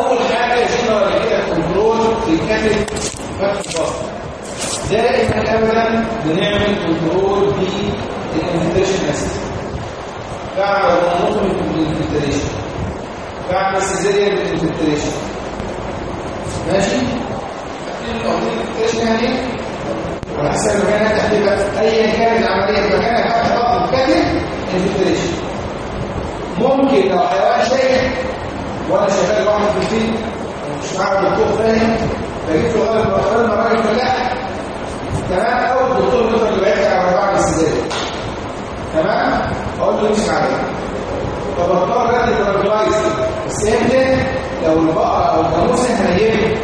أول حاجة جنرال كده control في كامل فتح البقر دائما ابدا بنعمل control بال infiltration اسيد بعمل rumenotomy بال infiltration بعمل cesarean بال infiltration ماشي؟ ال infiltration يعني على حسب المكان تحديدا ايا كانت العملية مكانها فتح بطن كامل infiltration ممكن لو حيوان شيء وأنا شغال واحد في البيت ومش معاه دكتور فاهم. فجبت له قلب وقال لما راجل فلاح تمام؟ أو الدكتور بيقدر اللي بيحكي على بعض السداد تمام؟ أقول له امشي عليه طب اضطر ادي ترانكلايز بس يمكن لو البقرة أو الجاموسه هنيمه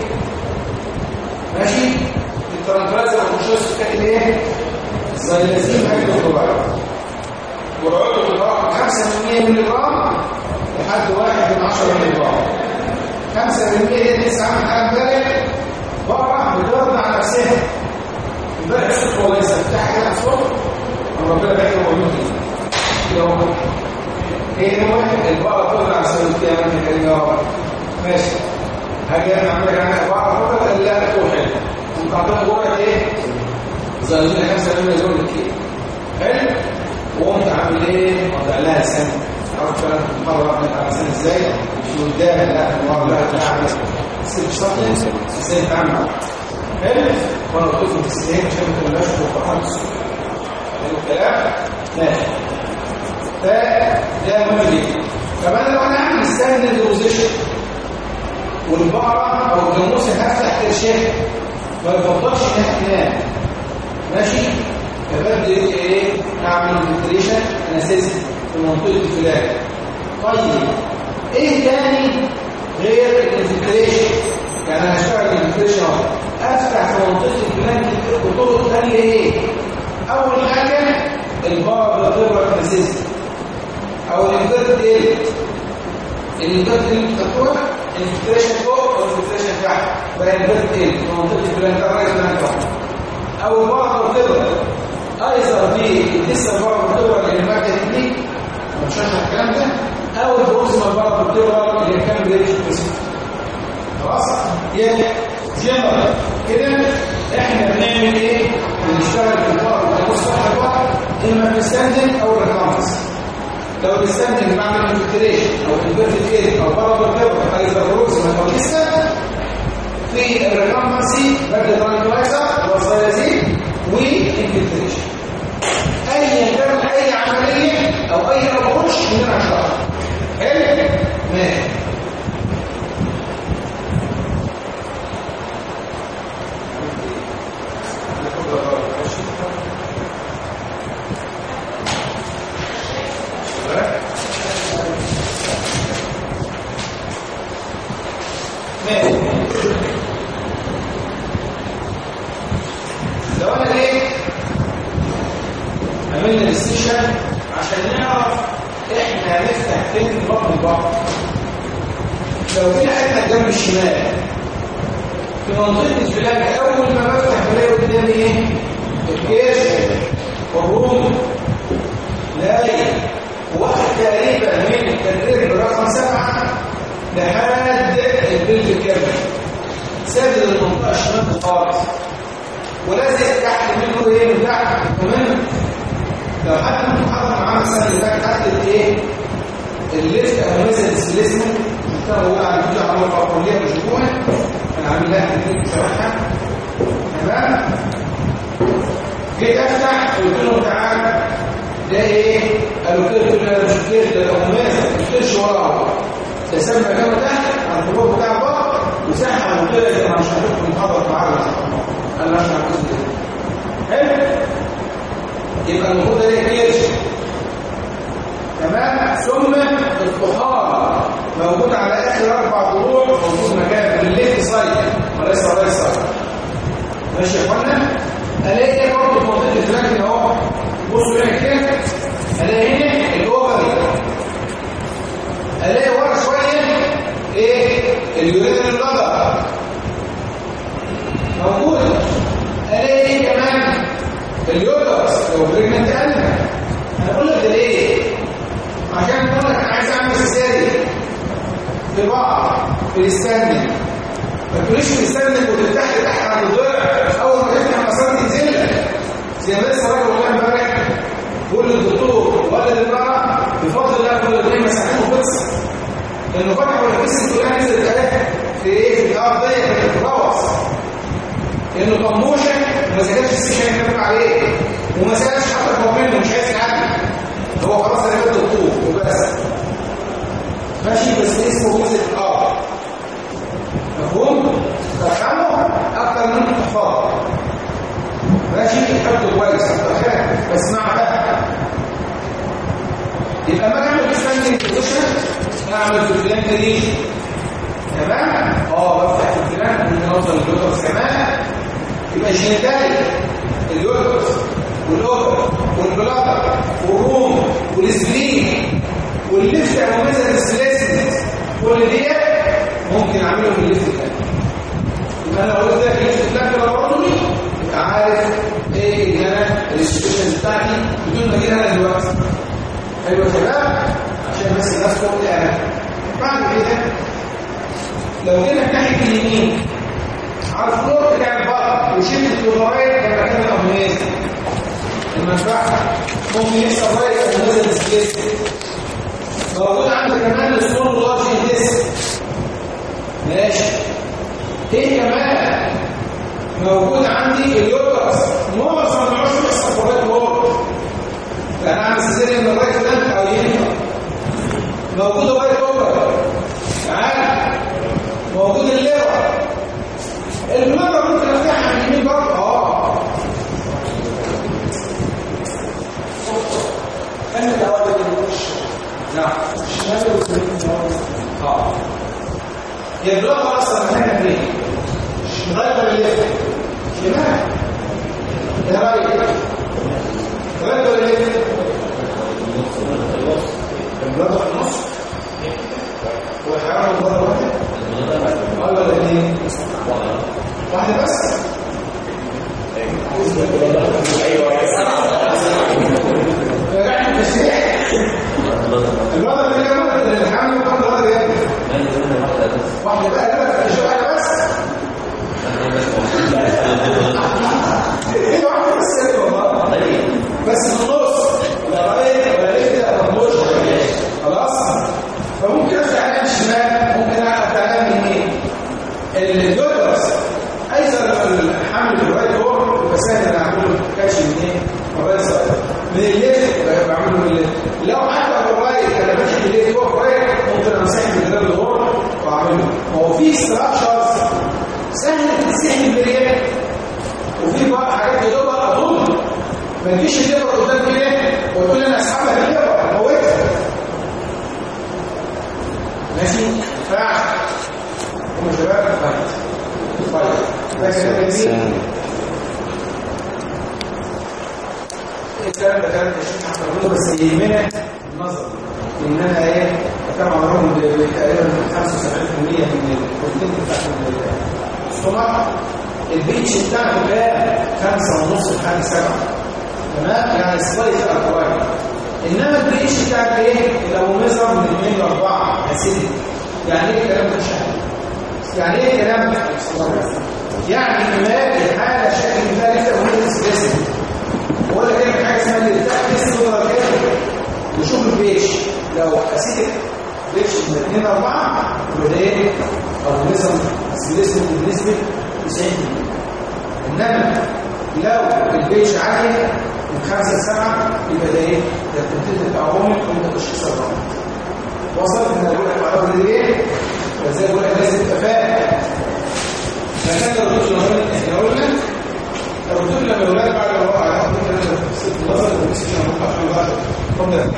ماشي؟ الترانكلايز ما بيخشش كاتب إيه زي لازم هيدروكلورايد جرعته بتبقى 5% مللي جرام. لحد واحد من 10 مللي جرام 5% دي لسه عامل حاجة امبارح بقرا بترضى على نفسها امبارح الصبح والله بتاع كده الصبح ربنا بيحكي هو مين يوم. إيه هو البقره بترضى على سبيل القيامة كده يا رب. ماشي. هاجي أنا اعمل أنا بقره بترضى لا توحد عطيت جرعه إيه؟ زي 5% مللي كيلو حلو. وقمت عامل إيه؟ وضع لها سنة. أنا مره واحدة على سنه إزاي مش قدام لا مره لا لا سيب شطل إزاي تعمل حلو وأنا قلت لكم تسليم عشان ما تبقاش فرحان حلو الكلام ماشي فده مهم جدا طب أنا لو أنا عامل ستاندرد بوزيشن والبقره أو الجاموسه هفتح كرشها ما يفضلش انها تنام ماشي فببدا إيه اعمل infiltration اساسي في منطقه ال flank طيب إيه تاني غير ال infiltration يعني أنا هشتغل ال infiltration أفتح في منطقة ال flank بطرق ثانية إيه؟ أول حاجة ال paravertebral اساسي أو الانفيرت إيه؟ الانفيرت اللي بتاخدها الفلتريشن فوق والفلتريشن تحت. بقى الانفيرت إيه؟ في منطقة الفلاج ده رايح أو البار بتبقى أيضا في لسه بتدور الماده دي مش هشرح الكلام ده أو البروكسيمال بره بتدور اللي كان بيريش خلاص يعني جنرال كده إحنا بنعمل إيه بنشتغل في البقر بنبص على البقر اما بنستخدم أو ريكامبس لو بنستخدم بعمل انفلتريشن أو انفيرتد اير أو بره بتدور أيضا بروكسيمال أو لسه في الريكامبسي بدل وصيازين وانفلتريشن أي كان اي عملية أو أي ابروش من الاشخاص حلو؟ ماشي لو أنا جيت عملنا السيشن عشان نعرف إحنا هنفتح فين بطن البحر لو في حتة جنب الشمال في منطقة البلاد أول ما بفتح بلاقي قدامي إيه؟ الجيش والروم. لاقي واحد تقريبا من التدريب رقم سبعة لحد البلد الكامل. سادد المنطقة الشمال خالص. ولازق تحت منه إيه؟ من تحت كمان لو حد من حضر معانا السنة اللي فاتت تحت الايه الليفت أو مثلا السليسمنت شفتها هو على الفيديو على الفرقوليه بشوفوها أنا عامل لها تكنيك شرحها تمام؟ جيت أفتح قلت لهم تعالى ده إيه؟ قالوا كده قلت له مش كده ده قماشه ما تقولش وراه ده سمى كده تحت على الفروع بتاع البطن وسحب له أنا مش هدخل محاضره قال لأ. مش هدخل حلو؟ يبقى المفروض ده كيرش. تمام؟ ثم الطحال موجود على آخر أربع ضلوع موجود مكان الليفت سايد وليس سايد ماشي يا إخوانا؟ ألاقي برضه في منطقه الفلاكن أهو. بصوا هنا كده. ألاقي هنا الاوفري ألاقي ورا شوية إيه؟ اليوريثم اللغة موجود. الاقي كمان اليوترس لو بريجننت قلب أنا بقول لك ده ليه؟ عشان أقول لك أنا عايز أعمل سيزاري في بعض في ما تقوليش في وتفتح تحت عند الضلع أول ما تفتح المسار تنزل. لك زي ما لسه راجل والله امبارح. بقول للدكتور ولد المرأة بفضل الله كل الاثنين مساحتهم خلص لأنه فتح ولا كسر كلها نزلت اهي في إيه؟ في الأرض في التراوس لأنه طموشه ما سالش السيشن اللي عليه. وما سالش حتى منه مش عايز يعدي. هو خلاص أنا جبت الطوب وبس. ماشي بس اسمه جزء الأرض؟ مفهوم؟ تفهمه؟ أكتر من تحفظه ماشي حفظه كويس بس مع ده. يبقى ما اعمل ستاندنج بوزيشن اعمل في البلان دي تمام؟ آه بفتح في البلان ممكن اوصل كمان يبقى جينيتالي اليوترس والاوبر والبلادر والروم والسبلين والليفت أو مثلا السلاسل كل دي ممكن اعمله في الليفت كان يبقى أنا قلت لك الليفت كان لابوراتوري يبقى عارف إيه اللي أنا السيتويشنز بتاعتي؟ بدون ما أجي أنا دلوقتي. حلو يا شباب؟ عشان بس الناس تقول أنا. بعد كده لو جينا ناحيه اليمين. على الفلور بتاع البطن وشلت الكلورايد ده مكان الامنيز المنفعه ممكن يحصل رايت امنيز ديسبيس موجود عندك كمان السول لارج ديس ماشي. إيه كمان موجود عندي اليوترس معظم العشر الرايت وورد فانا اعمل سيزيريان من الرايت فلانك أو يمين موجود الرايت اوبر تعال. موجود الليفر المرة ممكن افتحها من اليمين برضه آه. كان الأول الوش نعم. الشمال واليمين آه. هي البلوكة أصلا مكانها فين؟ لغاية ما الليفر شمال ده رايت رايت ولا ليفر؟ البلوكة في النص. هو الحيوان من بره واحد ولا اثنين؟ واحدة بس. واحدة بس يا والله بس في النص لا رايت ولا ليفت ولا مش خلاص فممكن افتح عليها الشمال ممكن افتح عليها من يمين اليوترس أيضا الحمل في الرايت هور يبقى سهل أنا اعمله كاتش من إيه؟ من الرايت سايد من الليفت بعمله من الليفت لو حتى بالرايت أنا ماشي بالليفت هو رايت ممكن امسحه بالجدار الهور واعمله هو في ستراكشرز سهل تتسحب بالريال وفي بقى حاجات يا دوب أظن ما تجيش الليفر قدام كده وتقول أنا أسحبها بالليفر موتها. ماشي؟ فاعل هم شباب؟ طيب. طيب. ده كلام جميل. الكلام ده كلام تشريح احمد بس يهمنا النظر. ان أنا إيه كما عمرهم تقريبا 75% من الكونتنت بتاعت السمك البيتش بتاعته كام؟ خمسة ونص لحد سبعة تمام؟ يعني سلايس الكوارث إنما البيتش بتاعك إيه؟ لو نظر من 2 ل 4 اسيدي يعني إيه الكلام ده؟ يعني إيه الكلام ده؟ يعني ما حاجة شكل ثالثه وهي سبيسيفيك ولا كده حاجة اسمها التاكس دولار كده وشوف البيتش لو اسيدك بيتش من 2 ل 4 يبقى إيه؟ أو سبيسيفيك بنسبه 90% إنما لو البيتش عالية من 5 ل 7 يبقى ده إيه؟ ده التنتيج بتاعهم الرقم وصلت إن أقول لك معلومه دي إيه؟ فازاي أقول لك لازم تبقى فاهم فكان لما إحنا قلنا الرسول لما يولد بعد ما وقع على وصل البوزيشن عشان اتفضل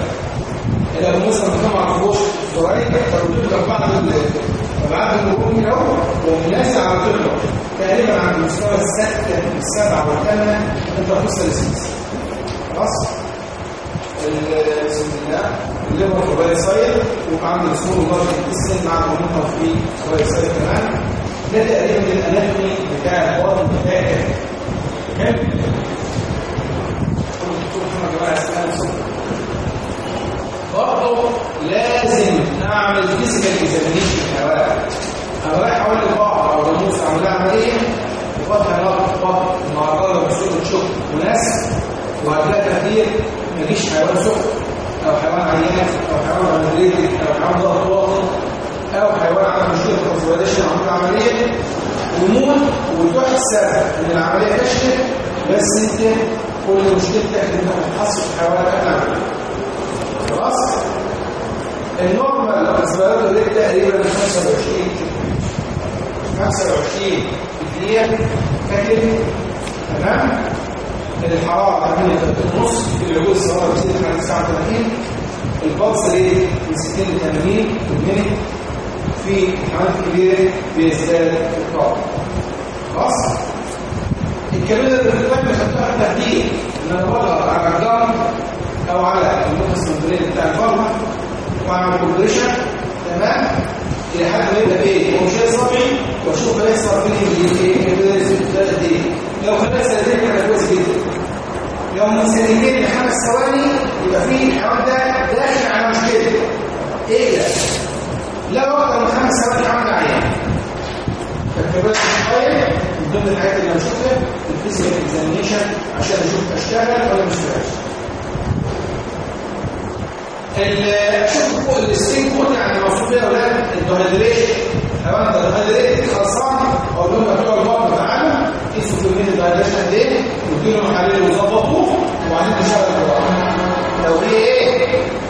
لو مثلا ما معرفوش قريب فالرسول كان بعد بعد الهجوم من الأول والناس على طول تقريبا عند مستوى الستة السبعة والثامنة انت توصل لسيس خلاص؟ بسم الله. الليفر في باي سايد وعند السمول برضه السن مع المنطقة في by side كمان. ده تقريبا ال anatomy بتاع الحوار بتاعك حلو برضه لازم نعمل physical examination أنا رايح أقول لبعض أو جاموس أعمل لها عمليه وفتح نقط بطن مع الراجل بصوره شغل وناس وهتلاقي تقدير مفيش حيوان سخن أو حيوان عيان أو حيوان غيري أو حيوان ضغط واطي أو حيوان عمل مشكلة consolidation عمل عمليه ويموت وتحسب إن العملية فشلت بس أنت كل مشكلتك إنك هتحصل الحيوان قبل خلاص؟ ال normal respiratory rate تقريبا 25 25 دقيقه كاتب تمام؟ الحرارة 8 ونص العجوز الصغيرة بتزيد عن 39 ال pulse rate من 60 ل 80 ال minute في الحمام الكبير بيزداد في الطاقة. خلاص؟ ال capillary refill time خدتها تهديد إن أنا بضغط على الجرم أو على السندرين بتاع الفرمة. واعمل compression تمام؟ إلى حد ما يبدا إيه؟ شيء صبعي واشوف هيحصل فيه إيه؟ لو خلال سنتين كان كويس جدا. لو من سنتين لخمس ثواني يبقى في الحيوان ده داخل على مشكلة. إيه ده؟ لا أكتر من خمس ثواني ده عيان. فال capillary شوية من ضمن الحاجات اللي هنشوفها ال physical examination عشان أشوف أشتغل ولا مش أشتغلش. شوف فوق الستين كود يعني المفروض يا أولاد ال dehydration حيوان ده dehydrated خلصان. أقول لهم بتوع الباطنة تعالوا. قيسوا كميه ال dehydration قد إيه؟ وادوا لهم حاليا وظبطوه. وبعدين نشتغل بقى لو إيه؟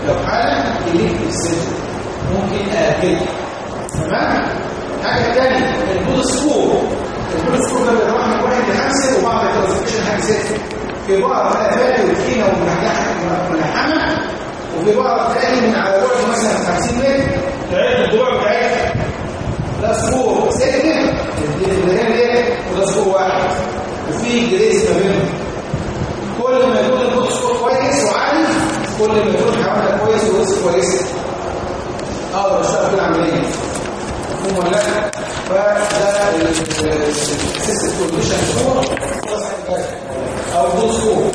لو حاله electric system ممكن اكلها تمام؟ حاجة ثانية ال body score. ال body score ده بيتراوح من واحد لخمسه وبعض ال classification حاجة سته في بعض الافات والكينه والملحمه وفي بعض تاني من على بعد مثلا 50 متر تعد الضلوع بتاعتها ده سته اللي هنا إيه وده سكور واحد وفي جريس ما بينهم كل ما يكون البود سكور كويس وعالي كل ما يكون ده كويس ورزق كويس أقدر اشتغل في العملية مفهوم ولا لا فده السيستم كونديشن سكور أو البود سكور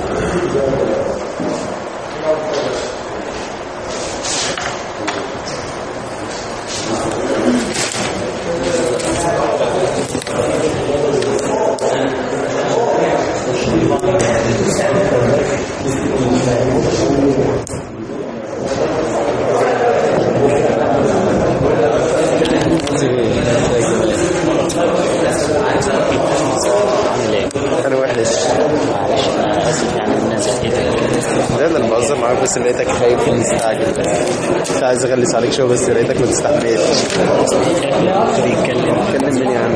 أنا وحش معلش أنا اسف يعني الناس كده ده أنا بهزر معاك بس لقيتك خايف ومستعجل كنت عايز اغلس عليك شوية بس لقيتك ما تستحملش بيتكلم مني يا عم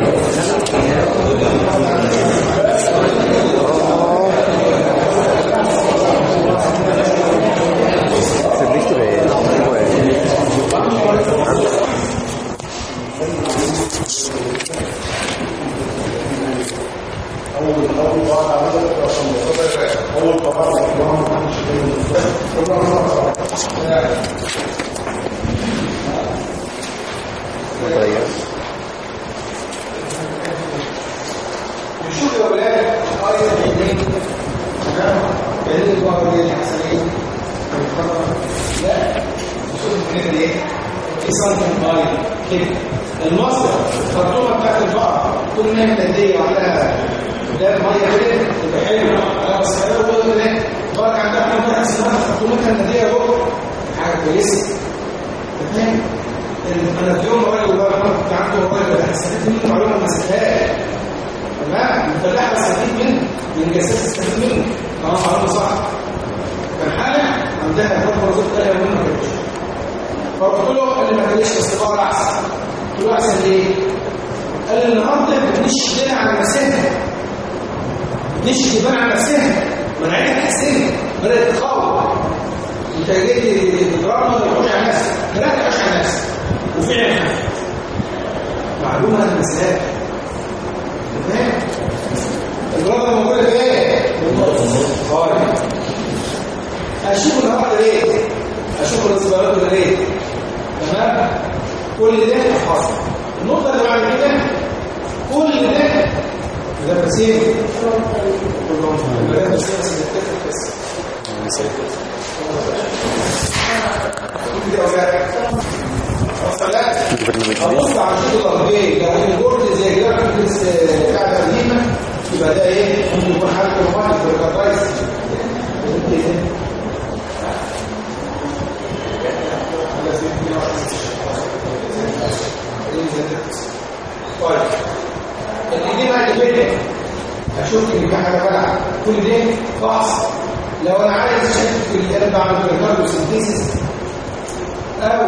طيب اللي بقى اللي أشوف ان في حاجة بلعب كل ده فحص لو أنا عايز أشوف اللي أنا بعمل بركارايز سنتيسيس أو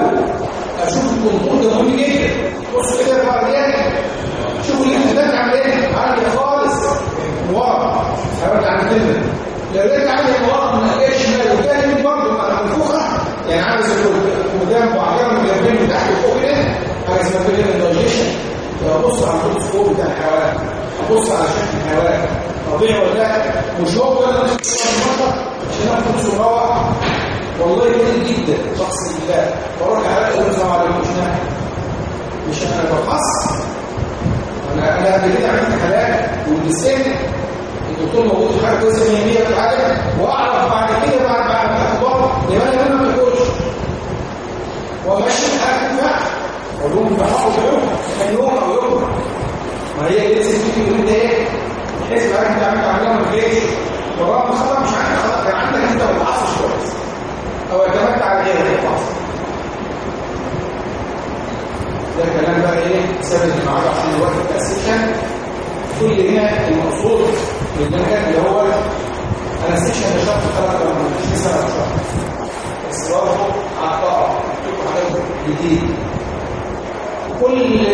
أشوف الكنترول ده مهم جدا بص كده بقى رجالي شوفوا الاحتمالات عامل إيه عندي خالص ورا هرجع عن كده لو لقيت عندي ورا من الاقي شمال وجانب برضه مع منفوخه يعني عايز قدام وعجبه من جنبين وتحت وفوق كده اسمها كده دايجيشن ابص على الفوق بتاع الحيوان. أبص على شكل الحيوان. طبيعي ولا لا مش هو ده اللي عشان اخد صوره والله جميل جدا. شخص لله وراك على السلام عليكم مش نافع مش أنا بخص أنا أنا قبل كده عملت حالات والبسين الدكتور موجود في حاجة كويسة 100 100 في حاجة. وأعرف بعد كده بعد ما أخبار لماذا أنا ما باكلش وماشي تنفع بحاول يوم يوم أو يوم ما هي لسه في من ده تحس بقى انت عملت عمليه ما فيش ورغم خطا مش عندك خطا كان عندك أنت بتحصلش كويس. أو اعتمدت على غيرك الفاصل ده كلام بقى إيه؟ سبب المعاد عشان الوقت التاسيشن كل هنا المقصود بالمكان اللي هو أنا السيشن ده شرط ثلاث مش سنه شهر بس برضه عطاء حاجات جديد. كل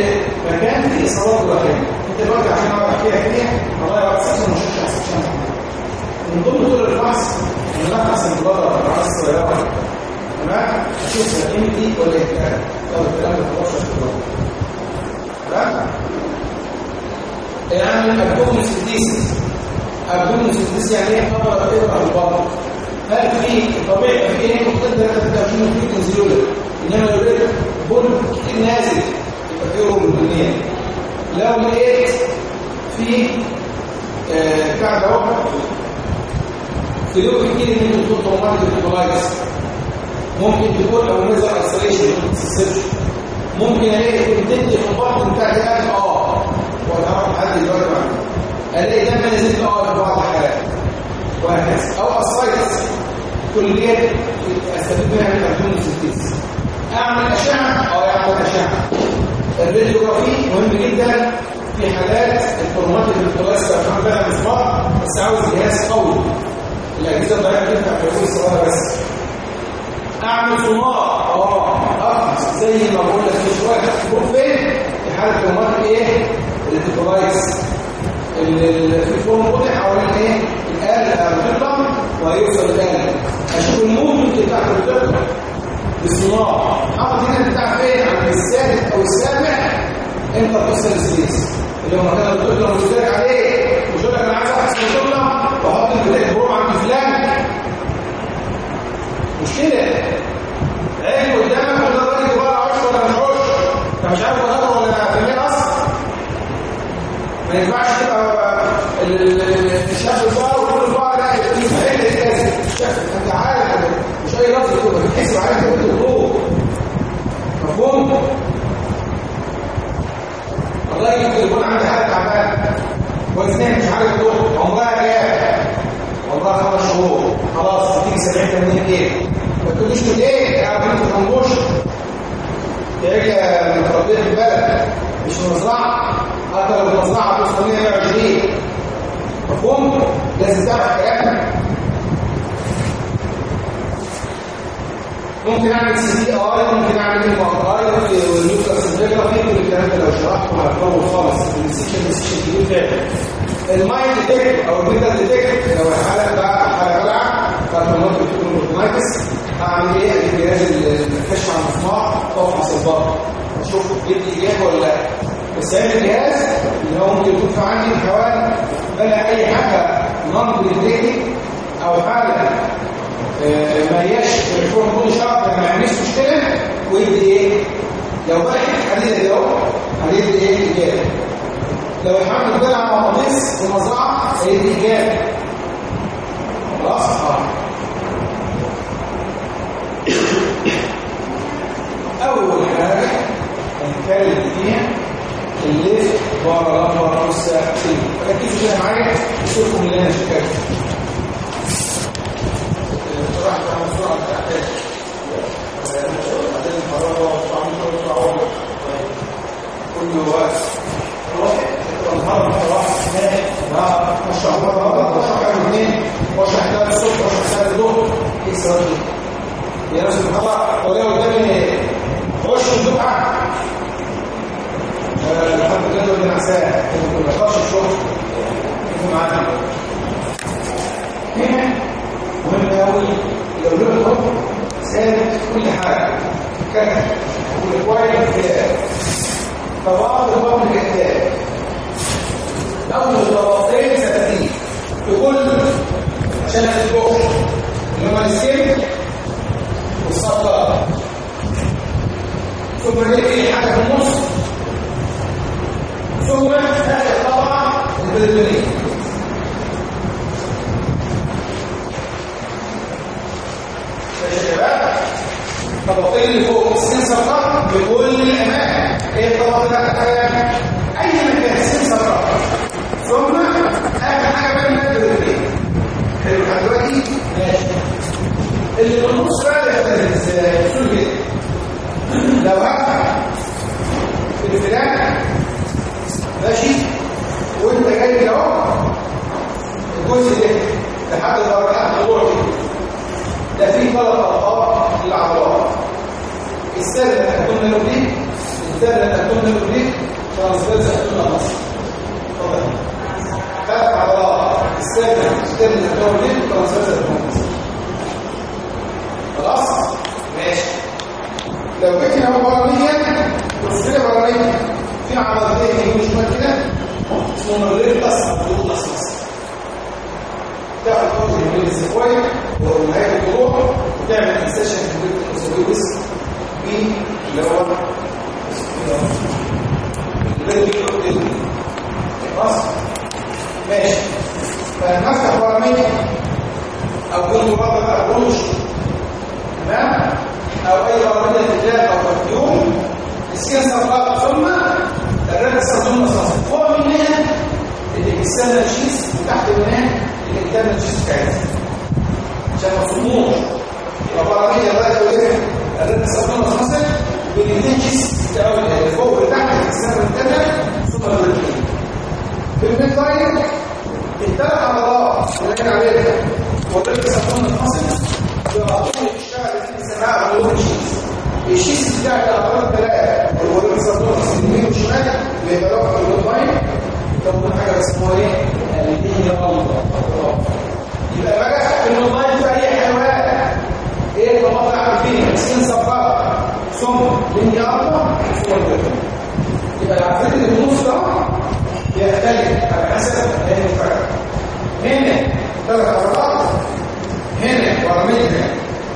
مكان فيه اصابات وحيده انت دلوقتي عشان اعرف احكيها كده والله وقت سيشن مش هشرح سيشن من ضمن طول الفحص إن أنا احسن البلد راس السياره تمام؟ أشوف سليم دي ولا اهتمام لو الكلام ده 15 كيلو تمام؟ اعمل ابدومن سيديسيس ابدومن سيديسيس يعني إيه؟ خبر اقرا البطن هل في طبيعي في إيه؟ ده ترجمه في تنزيله إنما لو بول كتير نازل روم الدنيا. لو لقيت في بتاع ده تلوك كتير انت تحط رومات الكولايتس ممكن تكون أو نزل تسيبش ممكن ألاقي كونتنت في البطن بتاع القلب آه. وأنا أعرف حد دلوقتي ألاقي دم نزلت آه في بعض الحالات. وهكذا. أو ascites كل دي استفيد منها من centesis أعمل أشعة آه أعمل أشعة؟ ال radiography مهم جدا في حالات الهرمونات اللي بتتوسع كمان بقى مسمار بس عاوز جهاز قوي. الأجهزة الضعيفه تنفع في الرؤوس الصغيرة بس. أعمل سونار آه افحص زي ما بقول لك من شوية تروح فين في حالة هرمونات إيه؟ الانتيكولايتس في فورم قطع حوالين إيه؟ الآلة بتطلع وهيوصل الآلة أشوف الموفمنت بتاعت الطفل بالصناعه حط هنا بتاع فين؟ عند السادس أو السابع إنت تفصل السيس اللي هو مكان الدكتور مشترك عليه. مش أنا عايز أحسن شغلة، وأحط البتاع بروم عند فلان. مشكله عيب قدامك ولا الراجل بره عش ولا مش عش أنت مش عارف ولا ولا فاهمين أصلا ما ينفعش تبقى الشاب الصغير وكل البعض لا يبقى فاهم الاساس إيه لفظ بتحس عليك انت الضوء مفهوم؟ والله يمكن يكون عندي حد تعبان وزنها مش عارف تقول عمرها كام عمرها خمس شهور خلاص تيجي 70 80 كيلو. ما تقوليش ليه؟ يا بنت طنبوش تيجي متربيه في البلد مش في مزرعه حتى لو في مزرعه توصل 120 مفهوم؟ لازم تعرف كلامك. ممكن اعمل CDR ممكن اعمل اي وال nuclear scintigraphy كل الكلام ده لو شرحته هتطول خالص ال session ال session كبير فعلا المايند ديتكتور أو الميتال ديتكتور لو الحاله بقى حاله فانت ممكن تكون اوتوماتيكس اعمل إيه الجهاز الكشف عن المصنع طفح صباط أشوف جبت اجابه ولا لا بس هذا الجهاز اللي هو ممكن يكون في عندي حيوان بلا اي حاجة نون بريدكتيف أو حاله ما هياش تليفون كل شهر ما يعملش مشكله ويدي إيه؟ لو الحديده دي اهو هيدي إيه؟ اجابه لو الحمل طلع مغناطيس في المزرعه هيدي اجابه خلاص أول حاجة هنتكلم فيها الليفت بره لمبر مستقيم ركزوا معايا شوفوا اللي أنا شكلت كل وقت النهار خلاص لا مش مرة مش حاجة اثنين مش هحتاج الصبح مش هحتاج الظهر إيه السبب يا ناس الخطأ ولو قدامي خش الدفعة الحمد لله اللي نعساه ما تخش الشغل معانا هنا مهم قوي لو الحكم ثابت كل حاجة كتب والكويس فبعض الضمن كتاب اول طبقتين ثابتين في كل تتبقوا اللي هما السن والصفار ثم نلاقي حاجة في النص. ثم اخر طبعه البلدونيه الشباب طبقتين اللي فوق السنسر ده بكل الاماكن إيه الطبقه ده أي مكان السنسر ده ثم اخر حاجة بقى الماده الاثنين حلو. دلوقتي؟ ماشي. اللي في النص بقى كده؟ لو هفتح في ماشي. وانت جاي اهو. الجزء ده لحد درجات ده؟ فيه ثلاث طبقات للعضلات. السادة تكون لوبليك الثالثة تكون لوبليك ترانسفيرس تكون مصر. مصر. خلاص؟ ماشي. لو جيت هنا برانيا تفصيلة برانيا في عضلتين يمين وشمال كده؟ اسمهم الريبتس أو الريبتس تاخد جزء من السكوير ونهايه الطلوع وتعمل إنسيشن في البيت الاسويوس ب اللي هو خلاص ماشي فنفتح براميل أو كل مرضى أو قروش تمام أو اي براميل اتجاه أو تفيوم السكين صفات ثم الرد الصدوم أساسا فوق منها الاكسال شيس وتحت منها الانترنال شيس بتاعتها عشان ما يبقى براميل الرد والرد الرد الصدوم أساسا والاثنين شيس بتاعوا فوق وتحت الاكسال والانترنال ثم الرد في الميد لاين الثلاث عضلات اللي كان عليها والرد الصدوم الفاصل بيعطوني الشغل اللي بنسميها بلوك شيس الشيس بتاع العضلات الثلاثه والوريد الصدوم اليمين والشمال بيبقى في الميد لاين تكون حاجة اسمها إيه؟ الاثنين الله يبقى بقى في لاين في أي حيوان. إيه؟ اللي عارفين سكين صفار ثم الجبل يبقى في النص ده على حسب هذه الفرق هنا ثلاث عضلات هنا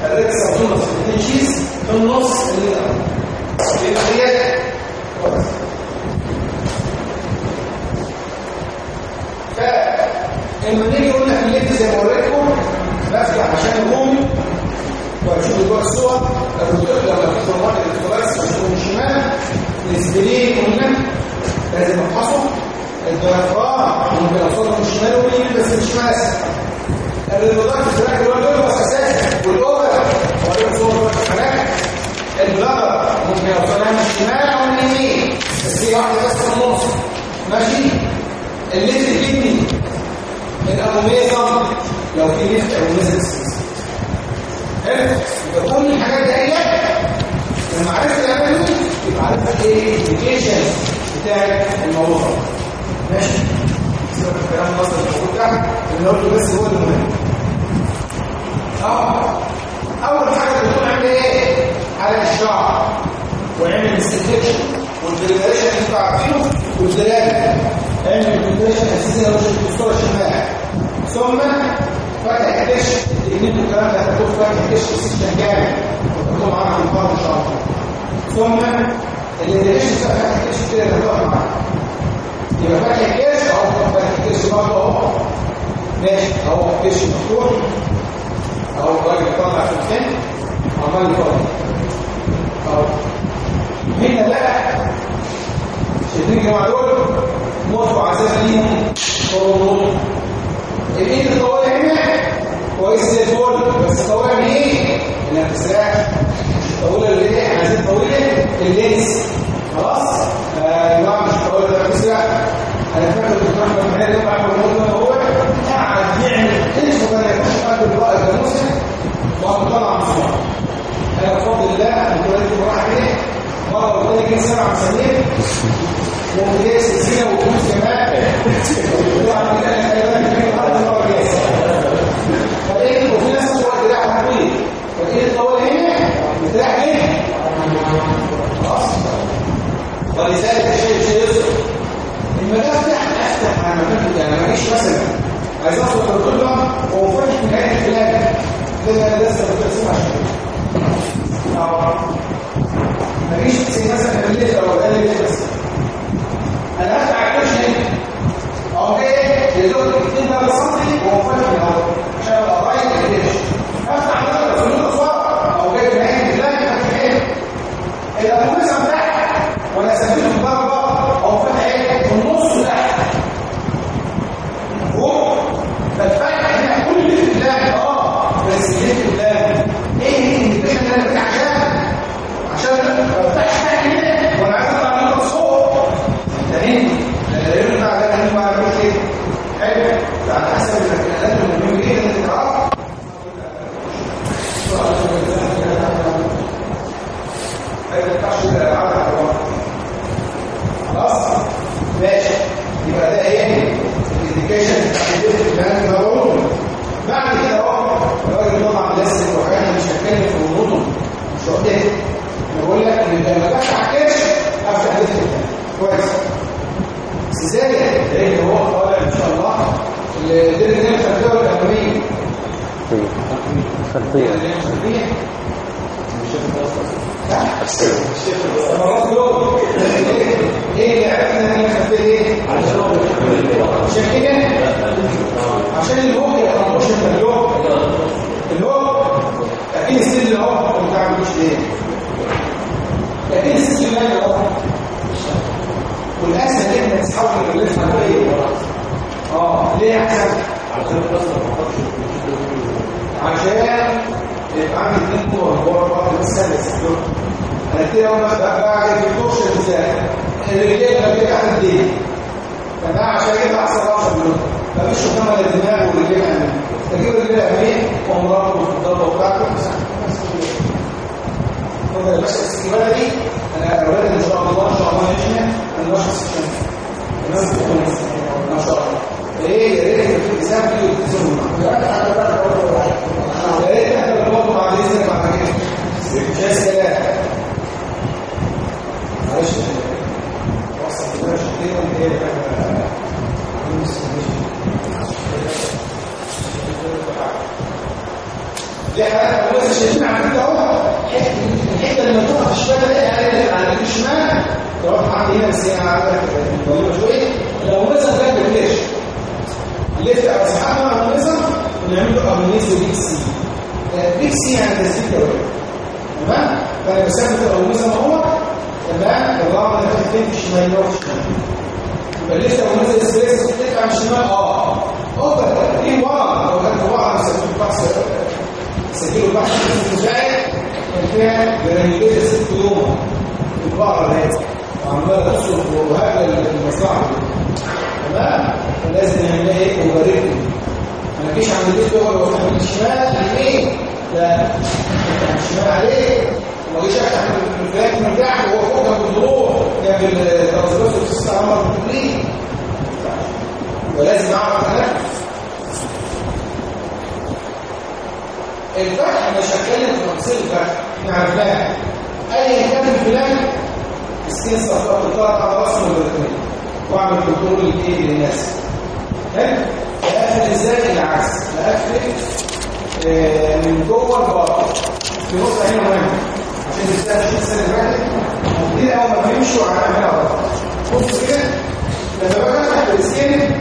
الريكس ابدومس الاثنين شيس في النص اللي ده. يبقى هي لما نيجي في الليل زي ما وريتكم بفتح عشان اقوم واشوف جوه الصور قلت لما في طلبات الكترونكس أشوف من الشمال الاسبرين قلنا لازم افحصه الديافرام ممكن اوصله من الشمال ومن بس مش ماسك الرياضات الفراك اللي هو دول بس أساسي. والاوفر وهي صور الفراك البلغر ممكن اوصلها من الشمال أو من اليمين بس هي واحدة بس في النص. ماشي؟ الليفت كدني الابوميزم لو في ليفت أو نزل حلو يبقى كل الحاجات دي لما عرفت العمل يبقى عرفت إيه الانديكيشن بتاع الموضوع ماشي سيبك الكلام النص الموجود ده اللي قلته بس هو المهم آه اول حاجة بتكون عامل إيه على الشعر وعمل استكشن والدريشن اللي أنتوا عارفينه والدلاله عمل الدريشن أساسا لو الصورة الشمال ثم فتح كشف ان أنتوا الكلام ده هتكون فتح كشف سيشن كامل وتكون معانا في الفار إن شاء الله. ثم الدريشن فتح كشف كده هتقف معانا يبقى فتح كشف أهو فتح كشف برضه أهو. ماشي أهو كشف مفتوح. أهو الراجل طالع في الفن عمال يطلع أهو. هنا بقى؟ شايفين يا جماعة دول موقف عزازه ليهم الايد الطويله هنا كويس زي الفل. بس الطويله من إيه؟ انها بتسرح الطويله اللي هي عايزين طويله اللينس. خلاص؟ يا جماعة مش الطويله ده بتسرح أنا فاكر الدكتور احمد محمد لما عمل الموضوع هو قاعد يعمل إيش وكان يخش قلب الرائد الجاموسي وقام طلع مصنع أنا بفضل الله أنا كنت بروح عليه مره والتاني جه سبع مسامير المره جاهزه فايه وفي ناس الوقت ده حبيبي فايه الطوال هنا. بتاع هنا. خلاص. ولذلك الشيء شيء يصرف المدافع أفتح يعني ما فيش مثلا. عايز اوصل للقمه وهو فاتح من عين الفلان ده لسه بتسمع ما فيش زي مثلا الليل أو الليل بس أنا هفتح الكرش هنا اهو إيه يدوك 2 3 سم وهو فاتح حاجة بس شايفين عندك اهو الحته اللي مفتوحه في الشمال دي يعني على الشمال تروح عندي هنا هي عندك ضلمه شوية لو مثلا جنب الكرش الليفت أو اسحبها ارمونيزم ونعمل له ارمونيزم بيك سي بيك سي يعني تسديد دوري تمام فانا بثبت الارمونيزم اهو تمام ان الخطين في الشمال يروح الشمال يبقى ارمونيزم سبيس بتطلع من الشمال آه اوبا إيه ورا لو كانت ورا مسكت بحث سجلوا بحث المساعد كان فيها جرانيوليت ست يوم البقرة هي وعمالة تصرف وهذا المصلحة تمام؟ فلازم نعمل إيه؟ وباركه ما نجيش عند البيت يقول هو من الشمال. ليه؟ لا. من الشمال عليه. وما جيش افتح من من تحت وهو فوق جنب الضروع جنب التوزيعات وتستعمر بالتمرين ولازم اعرف انفس الفتح مش هتكلم في تفاصيل الفتح إحنا عرفناها اي كان الفلان السكين صفات الطاقه راسه الاثنين واعمل كنترول الايه للناس. حلو؟ اقفل إزاي العكس. اقفل آه من جوه الباطن. في نقطه هنا مهمة. عشان تستاهل السنة اللي فاتت كتير أول ما بيمشوا على هنا بص كده. لما باجي افتح السكين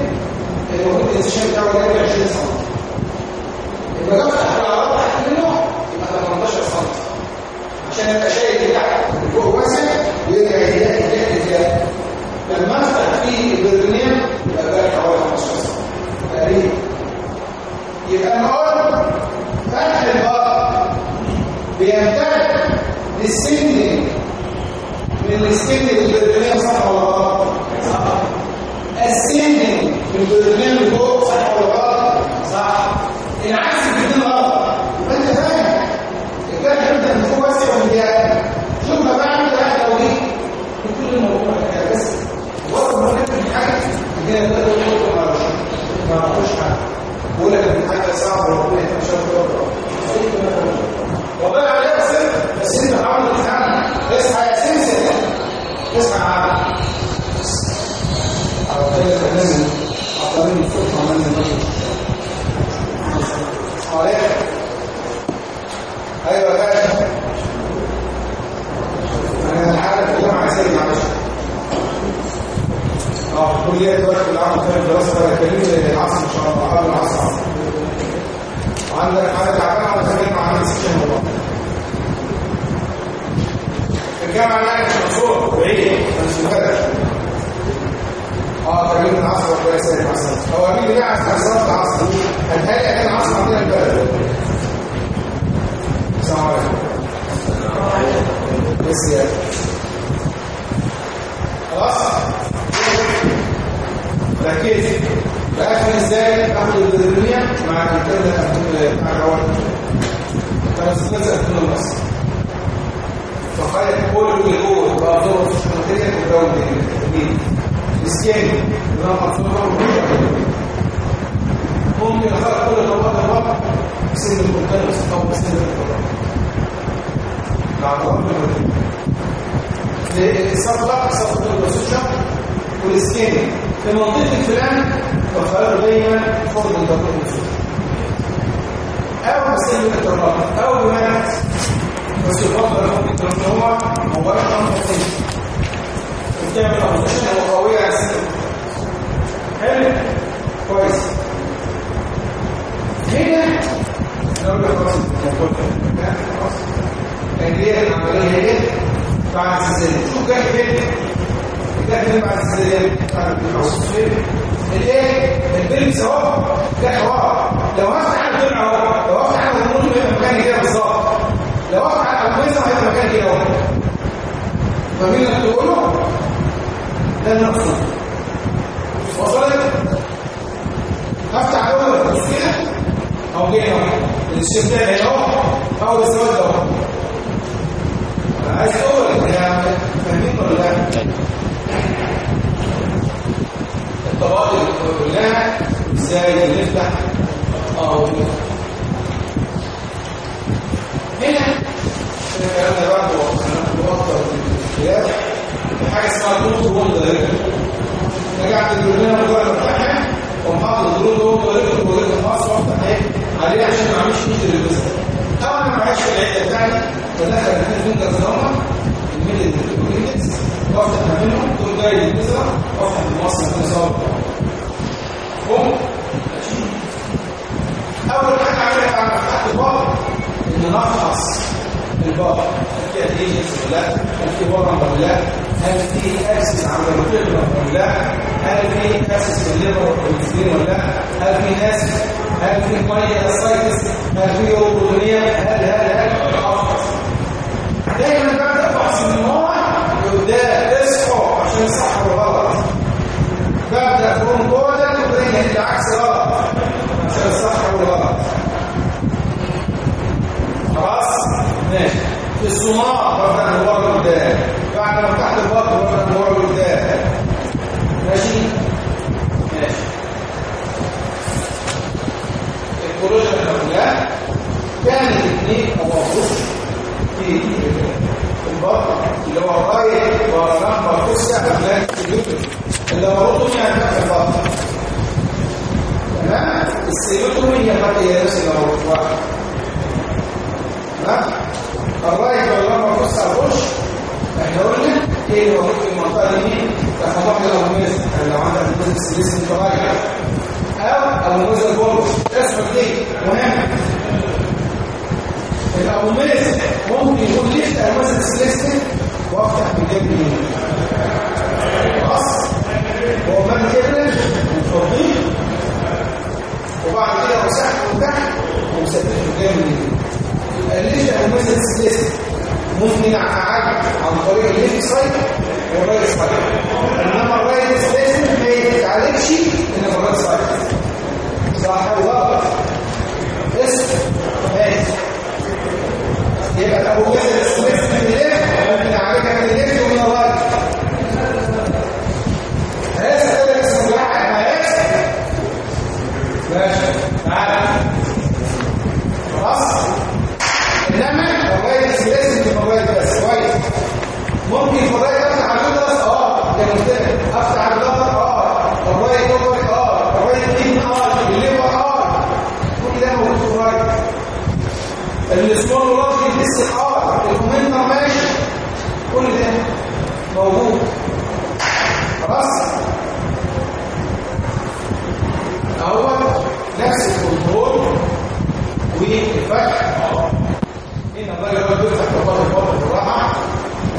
المفروض الانسيشن بتاعه جاي 20 سم يبقى لو العرض تحت منه يبقى 18 سم عشان أبقى شايف تحت فوق واسع ويرجع يلاقي تحت زياده لما أفتح فيه البرنامج يبقى ده حوالي 15 سم تقريبا يبقى نقول فتح البطن بيمتد للسن من السن للبرنامج صح ولا غلط؟ صح السن من البرنامج فوق صح ولا غلط؟ صح. العكس الاثنين غلط يبقى انت فاهم الكلام يبدا من فوق واسع ومن جهه شوف ما بعمل ده لو جيت كل الموضوع كده بس وقت ما نكتب حاجة الدنيا تقدر تقول ما أعرفش ما أعرفش حاجة. بقول لك إن حاجة صعبة وربنا مش هتقدر والله عليها بس بس انت حاول تتعلم اصحى يا سمسم اصحى يا عم على طريقه الناس عطارين الفرصه عملنا نشر عليك أيوه يا أنا الحاله في الجامعة سيد معلش كليه دلوقتي العام في الدراسة بقى كلمه العصر إن شاء الله قبل العصر. عندك حاجة تعبانه على مع عندي سيشن والله الجامعة يعني مش مقصود بعيد مش مفرش آه تجربه العصر يسلمك مع السلامه هو مين اللي في صلاه العصر؟ هتهيأ كان العصر عندنا البلد. السلام عليكم. بس يا. خلاص؟ ركز بقفل إزاي اخد البدرية مع الكتاب مع الرواد بس لازم اكون النص؟ تخيل كل اللي جوه بقى ظهر في الشمالية والجو دي مسكين. لما تصور ممكن اخرج كل طبقات الوقت سن القدام أو سن القدام العقاب الصفقه صفقه البسوشة والسكين في منطقه الفلان بخير دايما فرض الضغط البسوشة أو مسائل الطبقات أو بمعنى بس يفضل ممكن هو مباشره خطيه وبتعمل ابوزيشن قويه على السن حلو؟ كويس. هنا لو خلاص خلاص هي العملية هي بعد السيزاريان شوف جاي فين جاي فين بعد السيزاريان الايه البيلز اهو جاي اهو لو هفتح على الضلع اهو لو هفتح على الهرمون يبقى مكاني كده بالظبط لو هفتح على الكويسه هيبقى مكاني كده اهو فمين اللي تقوله ده النقص السلسل وافتح بجنب يمين خلاص من كده وفضيه وبعد كده مسحت من تحت ومسدد يمين يبقى ليش أوميز السلسل ممكن أعاد عن طريق الليفت سايد والرايت سايد إنما الرايت سلسل ما يتعالجش إلا بالرايت سايد صح ولا غلط؟ اسم ماشي. يبقى ابو جهل السويس من Наконец-то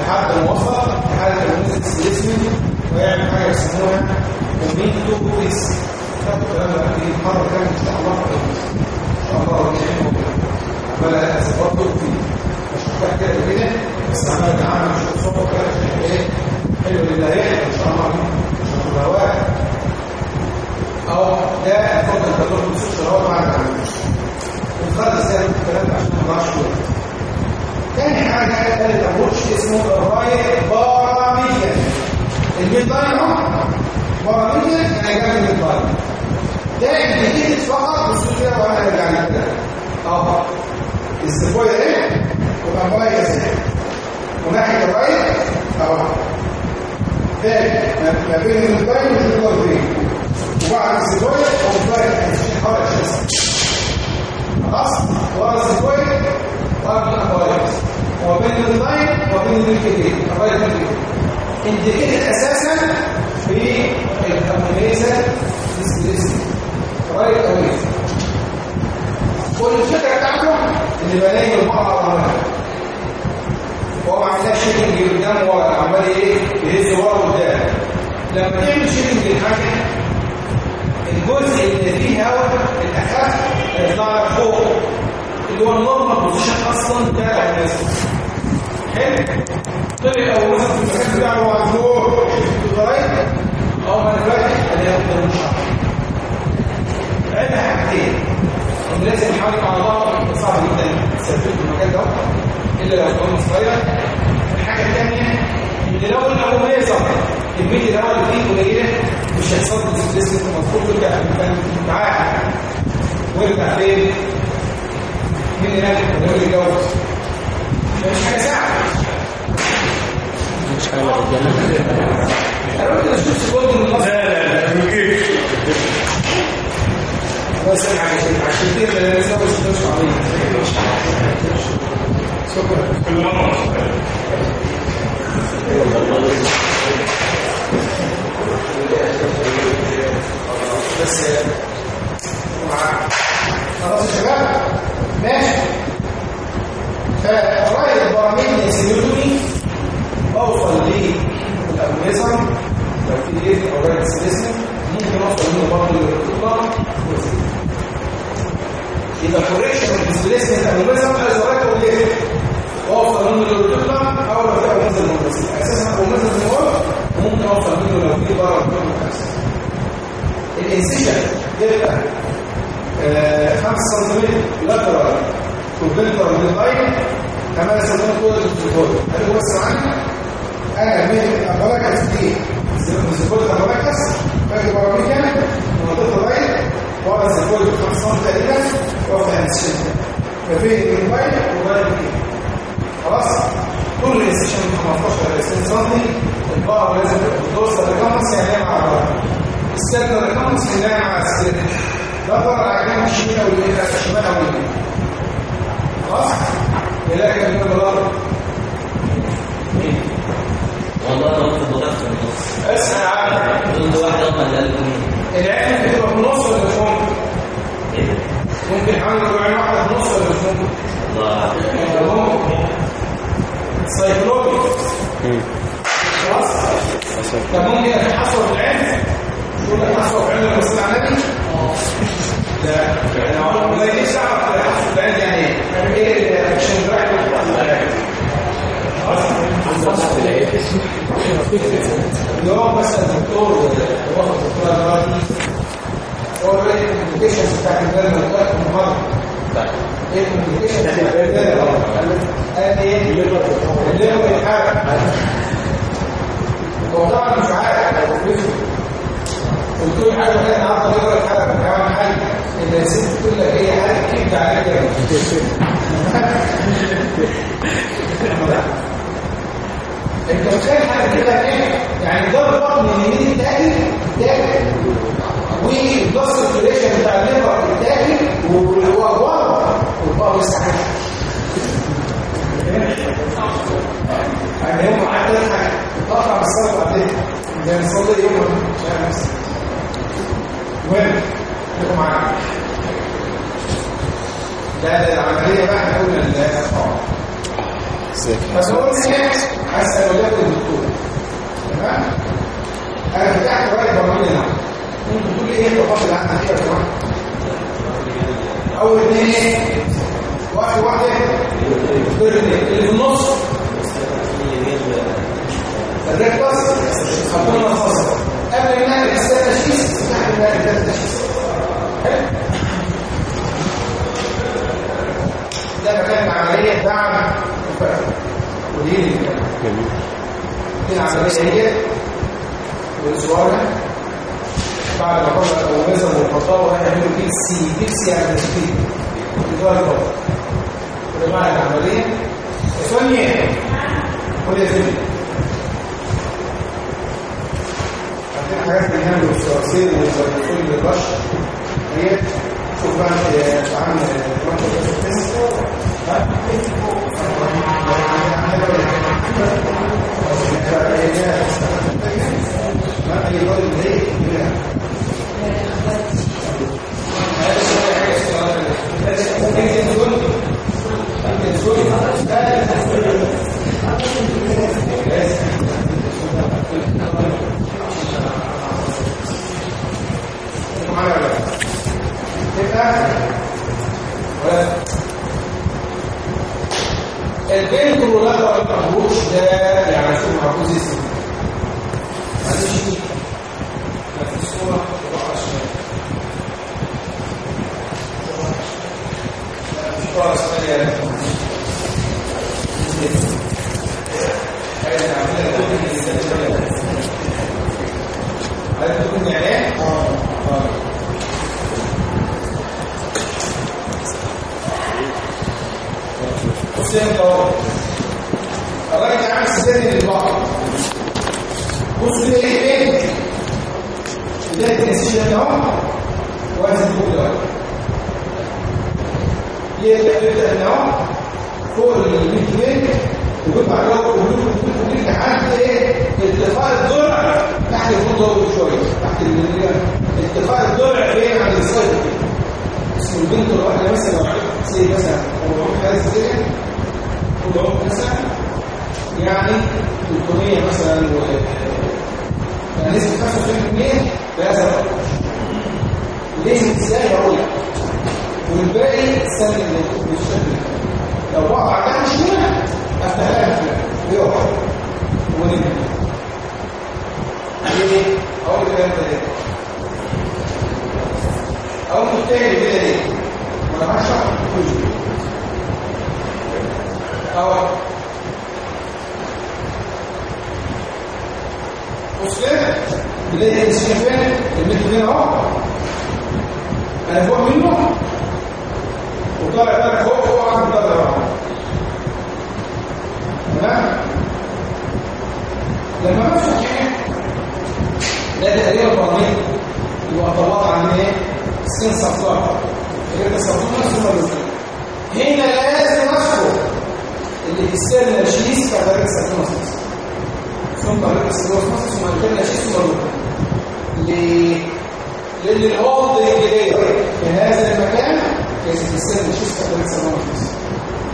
ما وصل لحد ما نزل السلسمنت ويعمل حاجة يسموها مومنت تو بويس خدوا الكلام ده في مرة كامله إن شاء الله إن شاء الله ربنا ولا برضه في مش محتاج كده كده بس عمال نعمل مش صوت كده عشان إيه؟ حلو اللي هيحصل إن شاء الله تبقى واحد أو ده اتفضل تاخد نص شهر مع التعليم ونخلص ده الكلام ده عشان ما نضيعش وقت. تاني حاجة قالت ابروتش اسمه الرايت باراميديا الميد لاين اهو باراميديا يعني جاي من الميد لاين ده الجديد فقط بصوا كده وأنا ارجع لك آه السبويه إيه وكان كذا وناحيه الرايت اهو ثاني ما بين الباين والجوه وبعد السبويه هو الرايت هيشيل حوالي خلاص ورا السبويه ورا الرايت وبين اللاين وبين الكتين الرايت والكتين انديكيتد أساسا في الكاميريزا ديسبليسي رايت أو ليفت والفكرة بتاعته اللي بلاقي المرأة عملها هو ما عملهاش شيلنج قدام ورا عمال إيه يهز ورا وقدام لما تعمل شيلنج للحاجه الجزء اللي فيه هواء الاخف هيطلع لك فوق اللي هو النورمال بوزيشن أصلا بتاع الناس حلو طلع أو مثلا في المكان بتاعه هو فوق رايت أو ما دلوقتي اللي هو مش عندنا حاجتين ان لازم يحاول مع بعض صعب جدا تثبت المكان ده الا لو كان صغير الحاجة الثانية ان لو الاميزه كميه الهواء اللي فيه قليله مش هيحصل في المكان معاه وارجع فين؟ مين هناك اللي يتجوز مش حاجة ساعه قلت أشوف سكوت من المصري بس عشان عشان كده أنا لسه مش عظيم شكرا خلاص يا شباب ماشي فقرايه براميل سيوتوني اوصل للأوريزم لو في إيه أو رايت سيليسم ممكن اوصل منه برضه للريتيكولار يبقى كوريكشن الديسبيسمنت اوريزم از رايت اور ليفت اوصل منه للريتيكولار أو لو في اوريزم مونوسيل أساسا اوريزم هو ممكن اوصل منه لو في بره الانسيشن يبقى 5 سم لاترال كوبنتر لللاين 8 سم طول الفوت هل بس معانا hagan bien las maracas y se الريكتس خطونا خاصه قبل ما نعمل التشخيص نعمل نعمل التشخيص ده مكان عملية دعم الفرق ودي جميل دي العملية هي والسؤال بعد ما قلنا الأوميزم والخطاوة هيعملوا بيكسي بيكسي يعني تشكيل الدول الفضل وده معنى العملية. ثانية قول يا عندنا حاجات بنعمل الثلاثين والفيروسين للرش هي شوف بقى انت عامل منطقة التست ها؟ ما أي ضرب هيك البنت ولاد الأبروش ده يعني شو معكوز اسمه ساكن اهو الراجل عامل ساكن للبعض بص ليه إيه إيه ده التنسيق ده اهو وادي فوق ده ليه يبدا ان اهو فوق ال 100 متر وبيطلع لو كلكم كلكم لحد إيه ارتفاع الضلع تحت الفوق شوية تحت ارتفاع الضلع فين عند بس من البنت الواحده مثلا سيد مثلا 400,000 400 سنة يعني 300 مثلا و فنسبة 95% ده سبب ليه إزاي هقول لك والباقي السنة اللي بالشكل لو وقع ده مش هنا افتحها بيقع ونبدا إيه اول كلام ده أو مجتهد بلا ليه ما أنا هشرح كل اهو بص كده بنلاقي الاسم فين المتر هنا أهو. أنا فوق منه. وطالع بقى فوق فوق عند الدرجه تمام؟ لما بفتح هنا ده تقريبا براميل يبقى طلعت عن إيه؟ اللي تصرفنا ثم هنا لازم اذكر اللي في السيرنا شيس كطريقه سيرنوسيس ثم طريقه سيرنوسيس ثم الكلمة شيس ثم ليه؟ لأن الهولد الجديد في هذا المكان كانت في السيرنا شيس كطريقه سيرنوسيس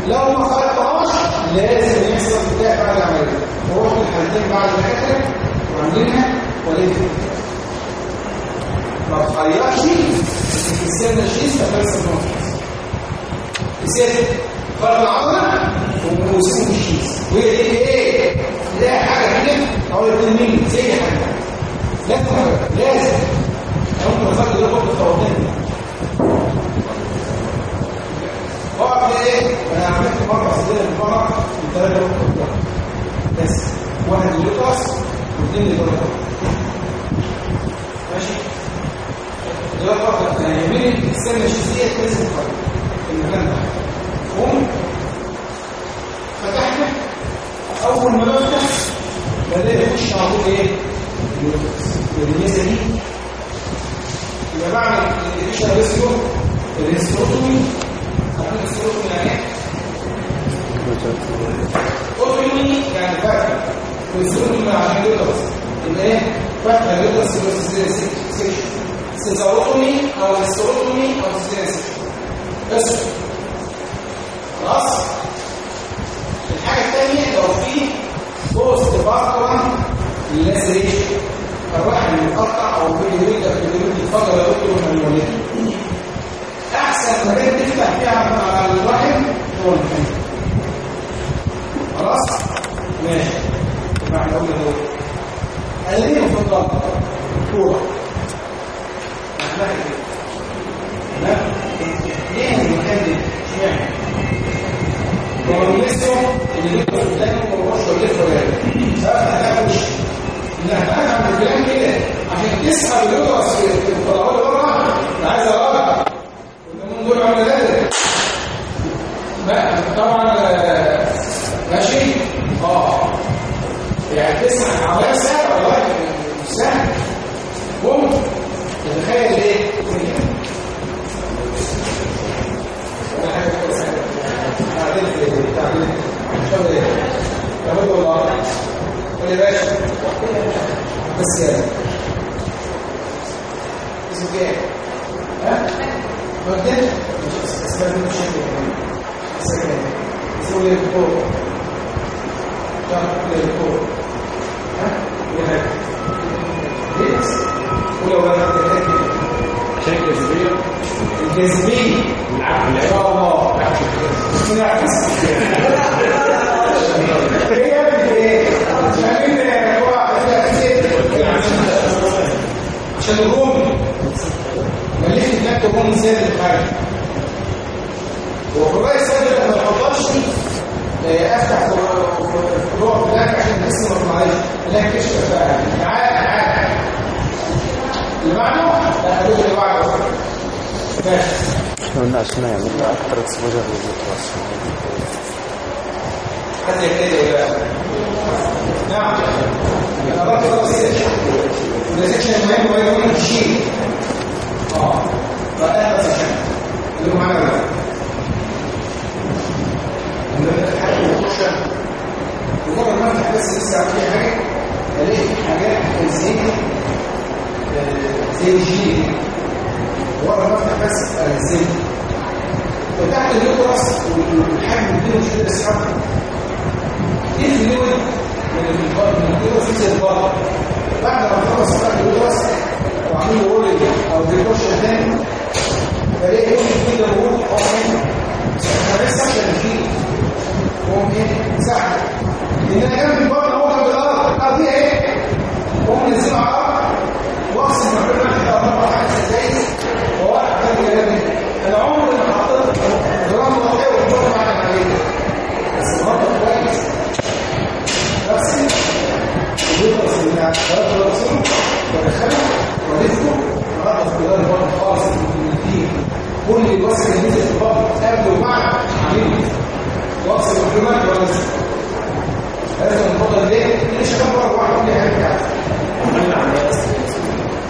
لو ما خرجتهاش لازم يحصل بتاع بعد العملية. نروح للحالتين بعد الدكاتره وعاملينها وليه ما تغيرش في السيرنا شيس كطريقه سيرنوسيس ست فرق العضلة وموسم الشيس وهي دي إيه؟ لا حاجة كده أو الاثنين مين زي حاجة لازم لازم ممكن افضل ده برضه وقت إيه؟ أنا عملت صديقة المرة من ثلاثة وقت بس واحد لليوترس واثنين لليوترس ماشي دلوقتي وقت أنا يهمني السنة الشيسية لازم تفرق المكان ده مفهوم فتحنا اول ما بفتح بلاقي يخش على طول إيه الميزه دي يبقى بعمل الاديشن ريسكو الريسكوتومي عارفين الريسكوتومي يعني إيه؟ اوتومي يعني فتح والريسكوتومي عشان يدرس يبقى إيه؟ فتح يدرس سيكشن سيزاروتومي أو السيروتومي أو السيرسيشن بس خلاص؟ الحاجة الثانية لو في بوست باكران للاسريشن الواحد المقطع أو فيديو يقدر فيديو يتفضل يقول من الوليد أحسن مكان تفتح فيها على الواحد هو المكان خلاص؟ ماشي. قلنا دول قليل في الضغط كورة. إحنا كده ليه المكان ده اشمعنى هو الميسو اللي يقدر قدامه ما هوش ولا ولا سواء هتاخدش لا هتعمل الكلام كده عشان تسحب اليوترس في الطلبات بره أنا عايز اقرا والكمان دول عمل ذلك طبعا ماشي آه يعني تسحب عمليه سهله والله مش سهل ممكن تتخيل إيه؟ تعديل في التعديل شغل إيه يعمل والله قول يا باشا بس كده اسمه إيه ها ما قدامش مش اسمه من الشكل السكن اسمه إيه الدكتور تعرف إيه الدكتور ها إيه حاجة ليه بس ولو بقى شكل جاذبيه الجاذبيه العقل ان شاء الله نعكس هي عشان هو عشان الرومي الرومي زاد الحاجة وفي الرأي السابق أنا ما بفضلش افتح الفروع بتاعك عشان الجسم ما لا كشف بقى تعال تعال اللي بعده لا هدول اللي بعده قلنا عشان يعمل أكتر اكسبوجر لليوترس حد يبتدي ولا نعم أنا برضه سيكشن وده سيكشن مهم وهي يكون تشيل آه بس عشان اللي هو معانا ولا مجرد ما افتح بس لسه في حاجة الاقي حاجات زي زي الجيل ما افتح بس زي فتحت اليوترس والحجم الدين مش قادر يسحبه إيه الفلويد من اليوترس في البطن بعد ما خلص فتح اليوترس وعامل له رولينج أو بريكوشن تاني فلاقي يوم الجديد ده موجود أنا بس عشان فيه ممكن يساعد لأن أنا جنب البطن هو جنب الأرض الأرض إيه؟ ممكن ننزل على الأرض واقسم ربنا كده أربع حاجات إزاي وواحد تاني كلامي أنا عمري ما حطيت جرام واقعي وكنت معاك عليه بس النهارده كويس بس اليوترس بتاع ثلاث راسين بدخله ولفه النهارده في خلال البطن خالص فيه كل الوسع اللي نزل في البطن قبل وبعد عاملين واقسم الكلمات ولا لازم البطن ليه؟ ليش كبر واحد من الحاجات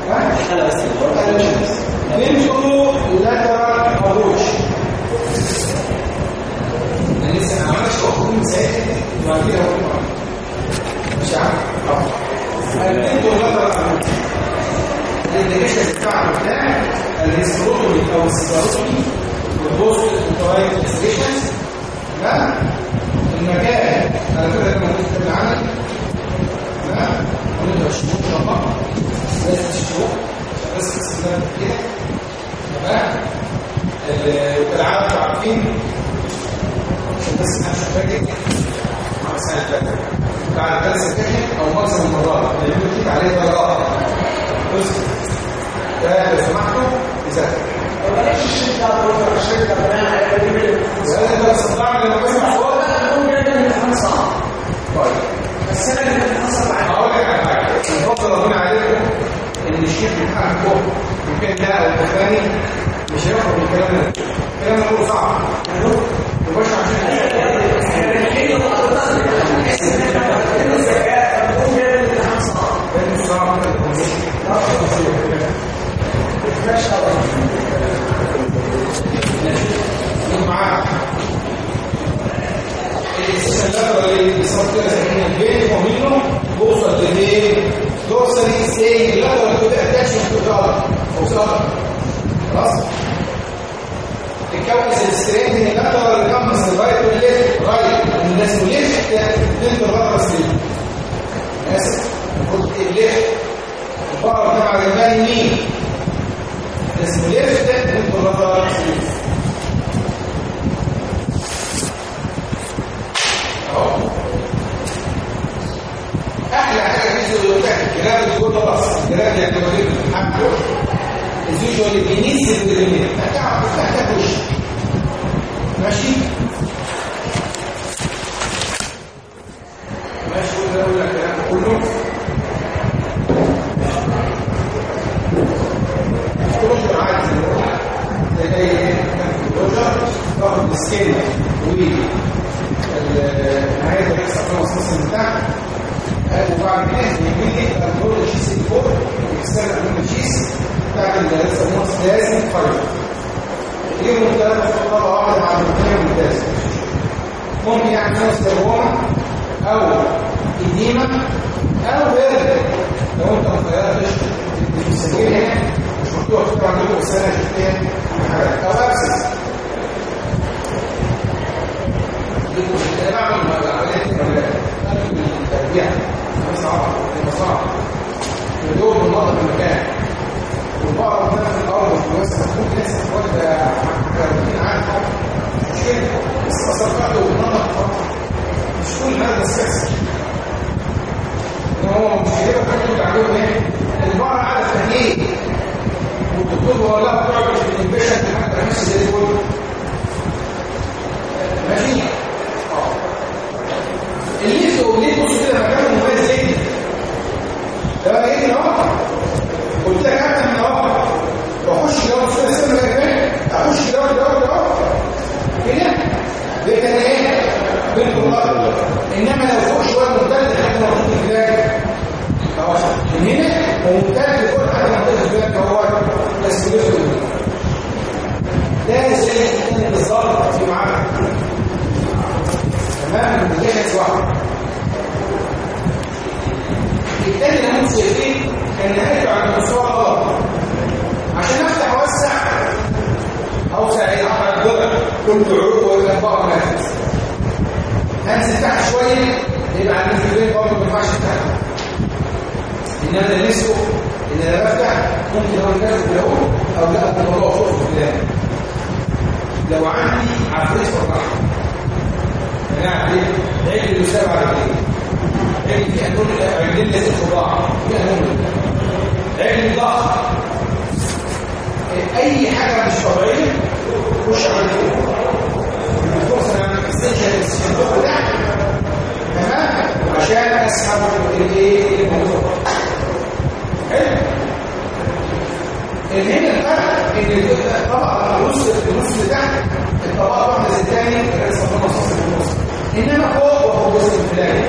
الحالة بس نمشوا lateral approach أنا لسه ما عملتش من ساعتها وبعد كده هقول مش عارف هنمشوا lateral approach الانديكيشن بتاعه بتاع أو السيجاروتومي والبوست انترايت انفستيشنز تمام المكان على فكره موجود في العمل تمام ونقدر نشوف ان شاء الله استخدام كده تمام العالم عارفين بس أنا مش فاكر مع السنة اللي فاتت بعد ثلاث سكاكين أو معظم المرات اللي بيقول عليه درجات بص ده لو سمحتوا يذاكر بلاش الشركة أو الشركة كمان هيبقى وهذا بس صدعني لما بسمع صوت نقول ده الامتحان صعب طيب بس أنا اللي بتحصل معايا هقول لك على حاجة. الفضل ربنا عليكم ان الشيخ بتاعكم يمكن ده أو الثاني مش هياخد الكلام ده الكلام ده كله صعب مباشر السلام ساكنين بين ومنه بوصل لايه إزاي لا لو كده اتاشمنت توصل توصل خلاص تكون السترينج من اللاترال اللي من الرايت والليفت رايت الناس ليفت بنت الرابع سليم اسف المفروض الليفت البقره تبع الجبال يمين اسمه ليفت بنت الرابع سليم أحلى حاجة في اللي جوه الراس الجراب اللي هتوريك الحمل الزيوت اللي بينزل باليمين هتعرف تفتح وش ماشي ماشي ولا لك الكلام كله كله عادي زي تاخد السكين و اللي بيحصل في المصاص بتاعك وبعد كده يجي الكنترول الشيس اللي فوق يكسر من الشيس بتاع اللي بيسموه لازم فايبر ليهم ثلاثة خطوات واحدة مع الثانية ممتازة ممكن يعمل سيروما أو إديمة أو لو أنت ما غيرتش السجين هنا مش مكتوب فكرة عندكم السنة شفتين أو أبسس أنا بعمل عملية التربيع صعبة صعبة الدور من نقطة المكان. والبقرة بتنام في الأرض وفي الوسط ممكن لسه واخدة كارتين عنها مش مشكلة بس أصلا بعده والنقطة مش كل هذا السياسة إن هو مش هيبقى كل عندهم إيه؟ البقرة على التهليل والدكتور هو لا بتعمل في الانبيشن لحد نفس زي الفل ماشي؟ الليفت والليفت بص كده مكانه مميز جدا ده بقى اهو قلت لك ابدا من اهو واخش كده بص كده سنه كده أخش كده كده كده كده الأرض إنما لو فوق شوية ممتد لحد ما البلاد اهو من هنا وممتد فوق لحد ما وصلت البلاد هو بس ده زي الثاني بالظبط في معاك. تمام؟ مجهز واحد بالتالي اللي إحنا شايفين كان هنرجع على مستوى غلط عشان أفتح اوسع اوسع إيه احمد الضلع كنت عروق والاخبار مركز هنزل تحت شوية. يبقى عندي في البيت برضه ما ينفعش تحت إن أنا لسه إن أنا بفتح ممكن هو ينزل له أو لا الموضوع فوق في لو عندي عفريت فتحها يعني عيب اللي سبعه عليه يعني في أنون عملين لازم تضاع في أنون علم ضعف أي حاجة مش طبيعية خش على الدكتور الدكتور سنة استنشق الاستشفاء ده تمام عشان أسحب الإيه الموضوع حلو هنا الفرق ان الطبقه النص النص ده الطبقه واحدة الثانية الثاني كان صفر نص إنما فوق وفوق جزء الفلاني.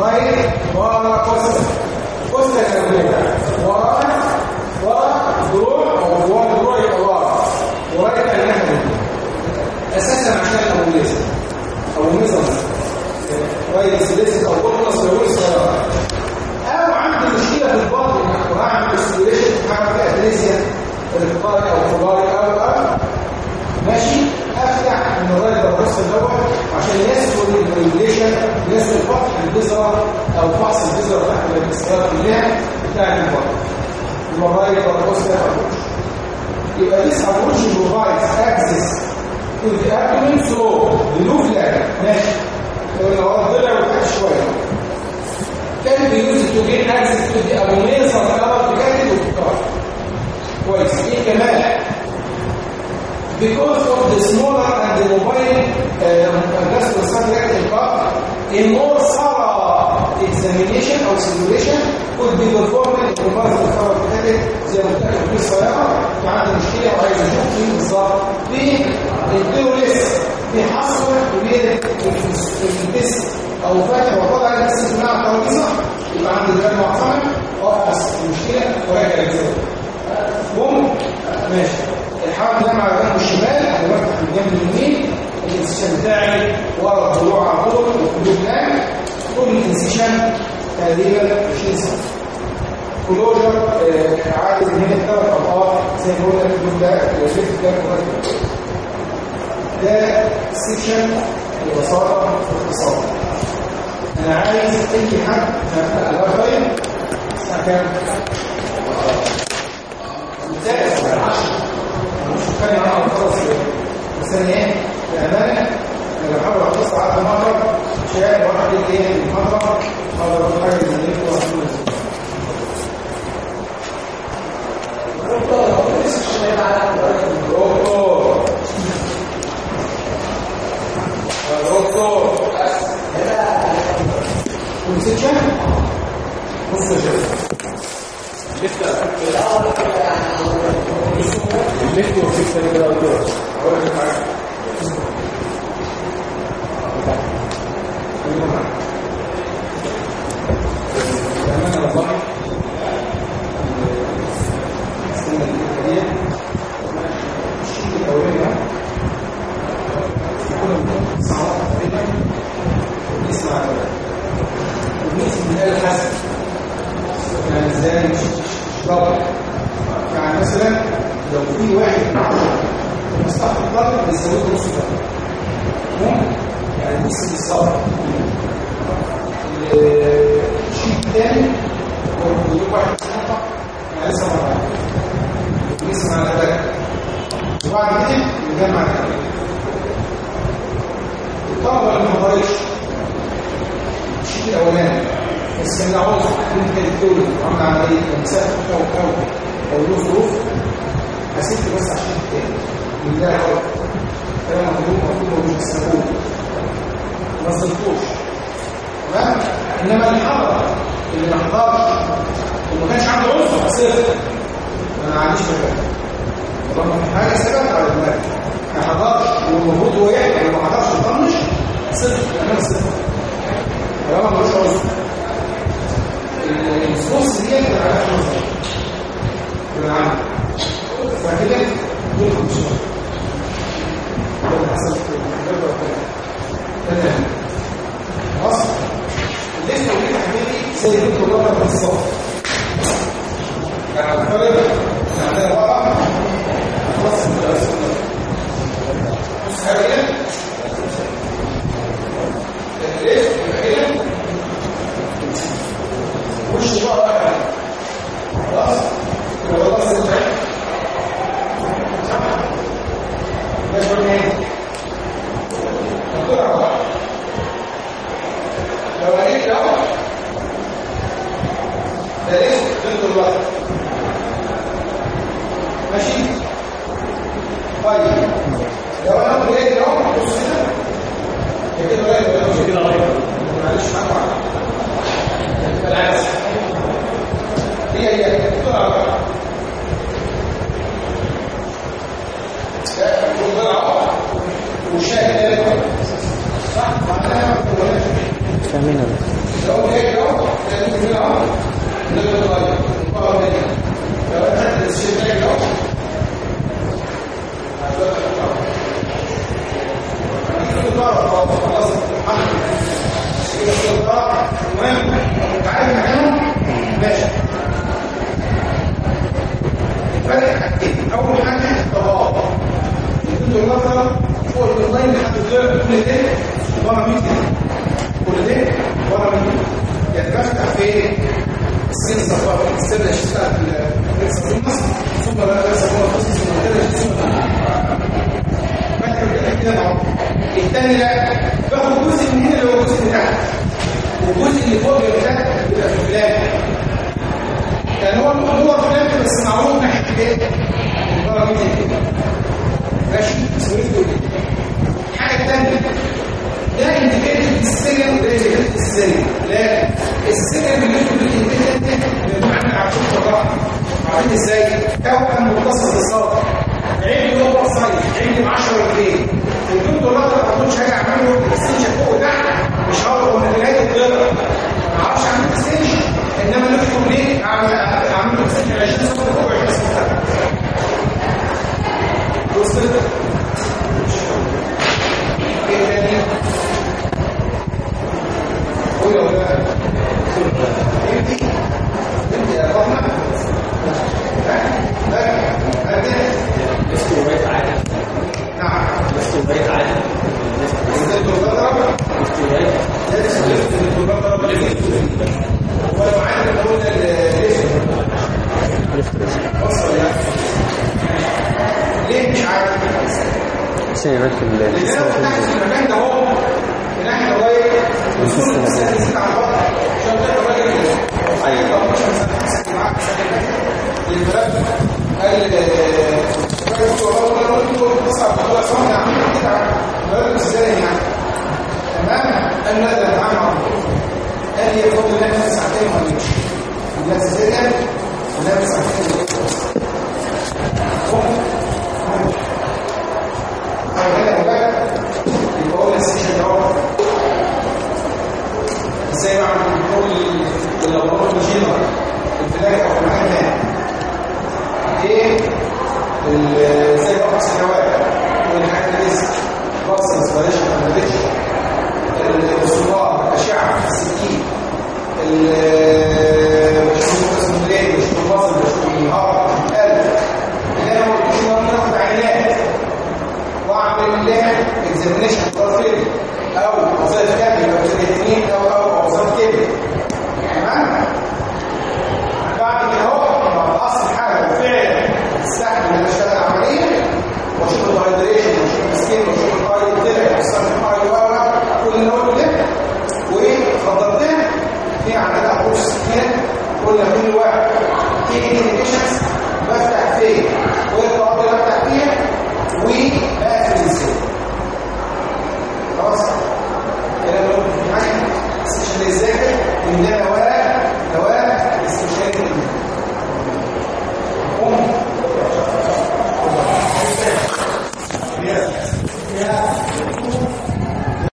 رايت بارا كوستا كوستا الأولية ورا ورا دروع أو ورا دروع ورا ورايت النحو أساسا عشان الأولية أو النظام رايت سلسل أو بطنس بيقول صغيرة أو عندي مشكله في البطن وهعمل سيميوليشن هعمل فيها اتريسيا الفقاري أو الفقاري أو أو ماشي افتح من الراجل الرص دوت عشان يسهل الريجوليشن يسهل فتح البذره أو فحص البذره تحت الاستيراد كلها بتاعت البطن يبقى الراجل الرص ده يبقى this approach provides access. To the abdomen so the loop leg ماشي لو هو الضلع وتحت شوية كان بيوز تو جين access to the abdomen سرطان بجد وفقار كويس إيه كمان because of the smaller and the mobile uh, gastroesophageal cup, a more thorough examination or simulation could be performed زي ما قلت لك في الصياغه في عندي مشكله وعايز أشوف فين بالظبط في الديو لسه في حصر كبير في التست أو فاتح وطلع التست بتاع الترابيزه يبقى عندي دلوقتي معتمد وافحص المشكلة وراجع الجواب بوم ماشي الحرف ده مع الجنب الشمال أنا بفتح الجنب اليمين. بتاعي ورا الضلوع على طول نام طول الانسيشن تقريبا 20 سم كلوجر عادي ان هي ثلاث اضعاف زي ما قلنا ده وشفت ده ده سيكشن ببساطة باختصار. أنا عايز أي حد هبقى على طيب الساعة كام؟ ممتاز 10 كان أنا خلاص بس أنا إيه؟ أنا بحاول اخلص على مره شايف واحد إيه المره أقدر أقول حاجة زي دي واحد دكتور